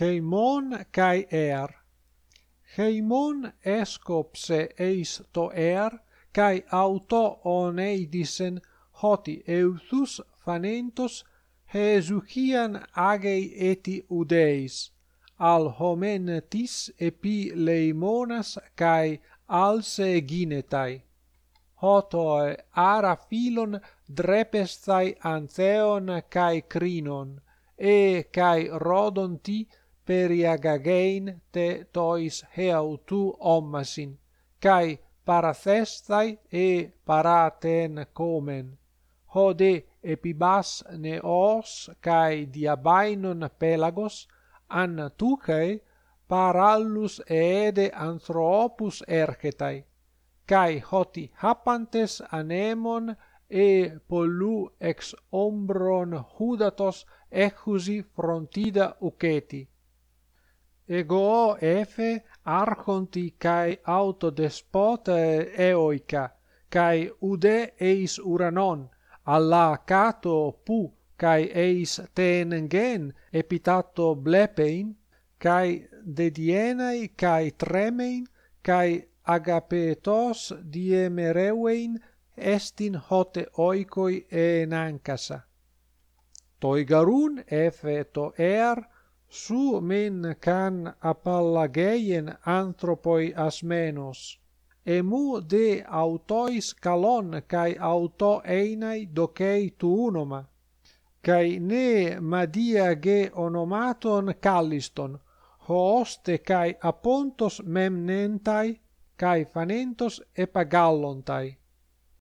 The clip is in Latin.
heimon kai er. Heimon escopse eis to er kai auto oneidisen hoti euthus phanentos hesuchian agei eti udeis. Al homen tis epi leimonas kai alse ginetai hotoe ara philon drepestai antheon kai crinon. E kai rodonti periagagein te tois heautu ommasin, cae parathestai e paraten comen. Hode epibas neos cae diabainon pelagos, an tucae parallus eede anthropus ergetai, cae hoti hapantes anemon e pollu ex ombron hudatos echusi frontida uceti ego efe archonti kai autodespote eoica kai ude eis uranon alla cato pu kai eis tenengen epitato blepein kai dedienai kai tremein kai agapetos diemereuein estin hote oikoi enankasa. Toigarun efe to er Σου μην καν απαλλαγέιν άνθρωποι ασμένος. Εμού δε αυτοίς καλόν καί auto einai δοκέι του kai Καί madia ge onomaton κάλλιστον, χώστε καί απόντος μεμνένται, καί φανέντος epagallontai?